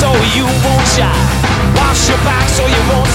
so you won't shy. Wash your back so you won't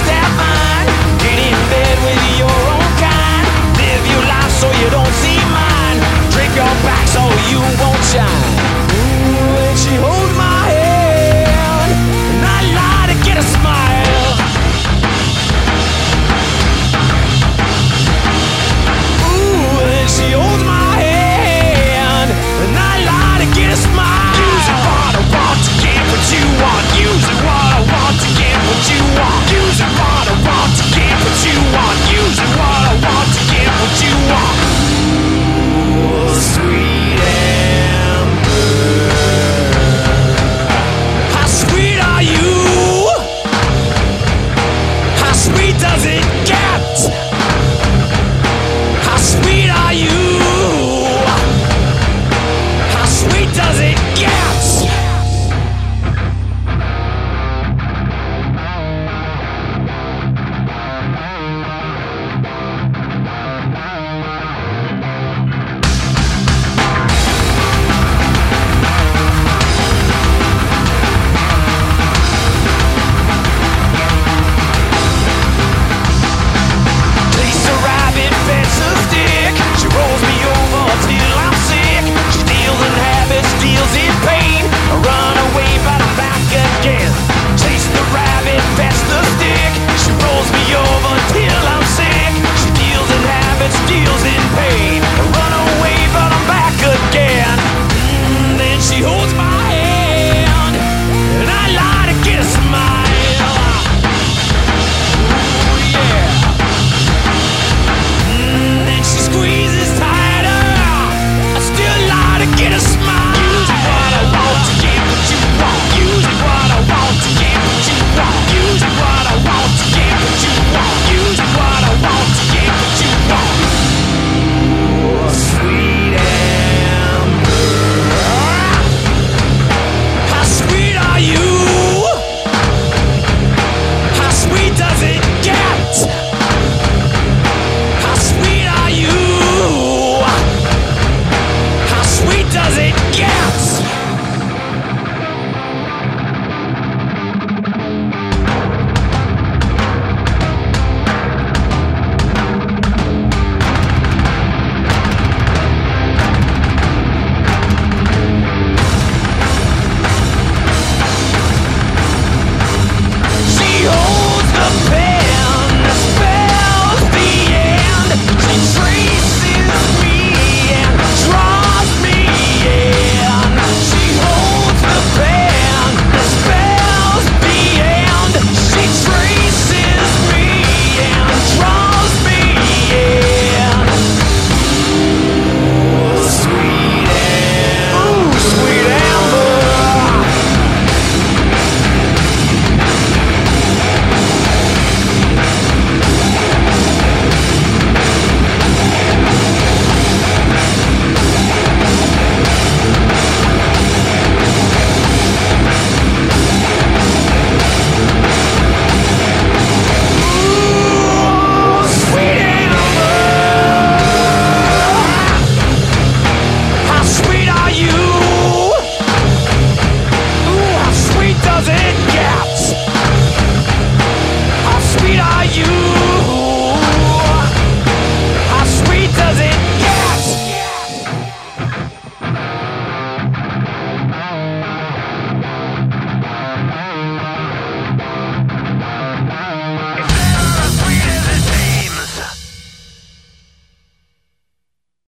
I'll